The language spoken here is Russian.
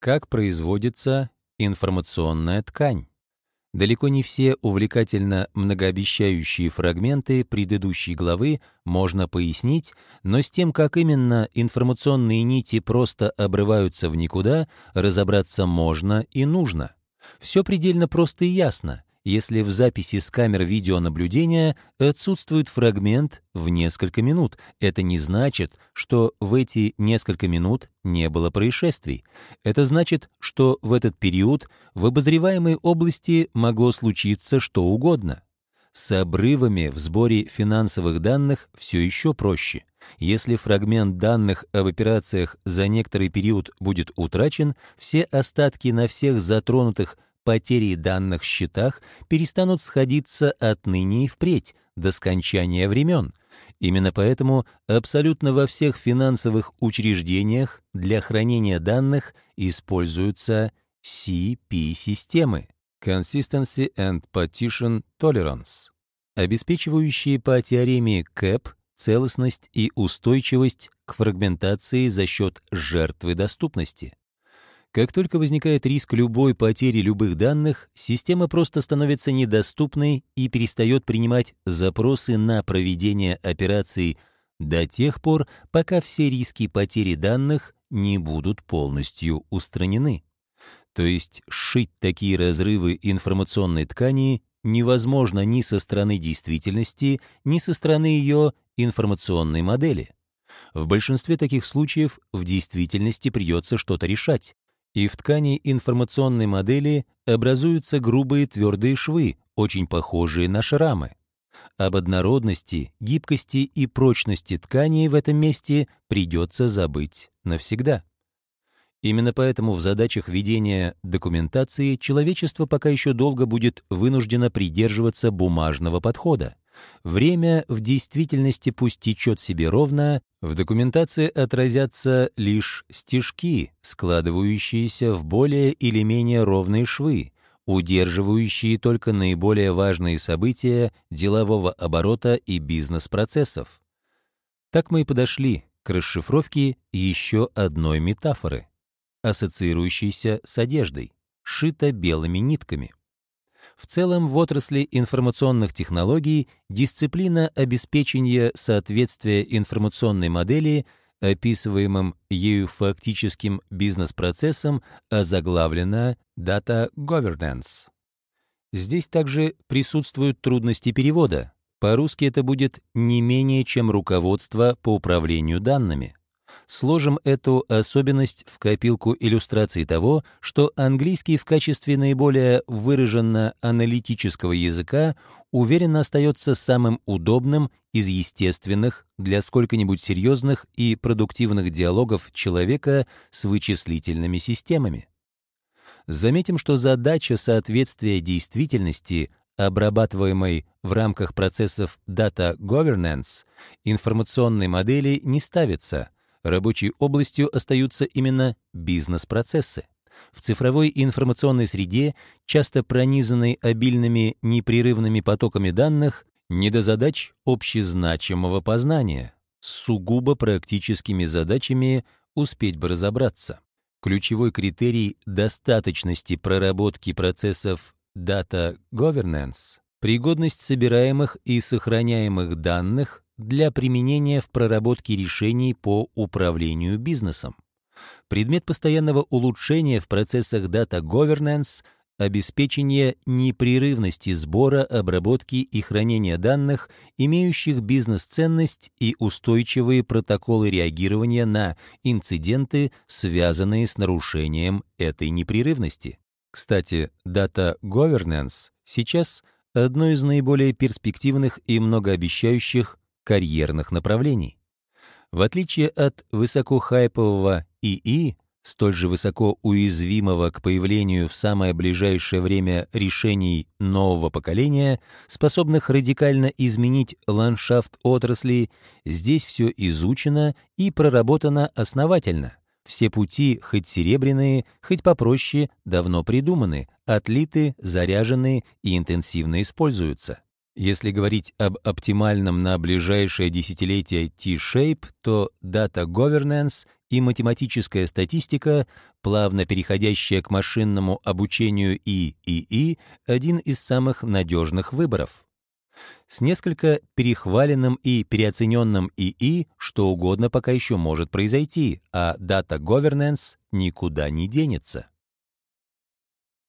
Как производится информационная ткань? Далеко не все увлекательно многообещающие фрагменты предыдущей главы можно пояснить, но с тем, как именно информационные нити просто обрываются в никуда, разобраться можно и нужно. Все предельно просто и ясно если в записи с камер видеонаблюдения отсутствует фрагмент в несколько минут. Это не значит, что в эти несколько минут не было происшествий. Это значит, что в этот период в обозреваемой области могло случиться что угодно. С обрывами в сборе финансовых данных все еще проще. Если фрагмент данных об операциях за некоторый период будет утрачен, все остатки на всех затронутых потери данных счетах перестанут сходиться отныне и впредь, до скончания времен. Именно поэтому абсолютно во всех финансовых учреждениях для хранения данных используются CP-системы Consistency and Partition Tolerance, обеспечивающие по теореме КЭП целостность и устойчивость к фрагментации за счет жертвы доступности. Как только возникает риск любой потери любых данных, система просто становится недоступной и перестает принимать запросы на проведение операций до тех пор, пока все риски потери данных не будут полностью устранены. То есть сшить такие разрывы информационной ткани невозможно ни со стороны действительности, ни со стороны ее информационной модели. В большинстве таких случаев в действительности придется что-то решать, и в ткани информационной модели образуются грубые твердые швы, очень похожие на шрамы. Об однородности, гибкости и прочности тканей в этом месте придется забыть навсегда. Именно поэтому в задачах ведения документации человечество пока еще долго будет вынуждено придерживаться бумажного подхода. Время в действительности пусть течет себе ровно, в документации отразятся лишь стежки, складывающиеся в более или менее ровные швы, удерживающие только наиболее важные события делового оборота и бизнес-процессов. Так мы и подошли к расшифровке еще одной метафоры, ассоциирующейся с одеждой, шита белыми нитками. В целом в отрасли информационных технологий дисциплина обеспечения соответствия информационной модели описываемым ею фактическим бизнес-процессом озаглавлена Data Governance. Здесь также присутствуют трудности перевода. По-русски это будет не менее чем руководство по управлению данными сложим эту особенность в копилку иллюстраций того, что английский в качестве наиболее выраженно аналитического языка уверенно остается самым удобным из естественных для сколько-нибудь серьезных и продуктивных диалогов человека с вычислительными системами. Заметим, что задача соответствия действительности обрабатываемой в рамках процессов Data Governance, информационной модели не ставится, рабочей областью остаются именно бизнес-процессы. В цифровой информационной среде, часто пронизанной обильными непрерывными потоками данных, не до задач общезначимого познания. С сугубо практическими задачами успеть бы разобраться. Ключевой критерий достаточности проработки процессов Data Governance — пригодность собираемых и сохраняемых данных для применения в проработке решений по управлению бизнесом. Предмет постоянного улучшения в процессах Data Governance — обеспечение непрерывности сбора, обработки и хранения данных, имеющих бизнес-ценность и устойчивые протоколы реагирования на инциденты, связанные с нарушением этой непрерывности. Кстати, Data Governance сейчас одно из наиболее перспективных и многообещающих карьерных направлений. В отличие от высокохайпового ИИ, столь же высоко уязвимого к появлению в самое ближайшее время решений нового поколения, способных радикально изменить ландшафт отрасли, здесь все изучено и проработано основательно. Все пути, хоть серебряные, хоть попроще, давно придуманы, отлиты, заряжены и интенсивно используются. Если говорить об оптимальном на ближайшее десятилетие T-shape, то Data Governance и математическая статистика, плавно переходящая к машинному обучению и ИИ, один из самых надежных выборов. С несколько перехваленным и переоцененным ИИ что угодно пока еще может произойти, а Data Governance никуда не денется.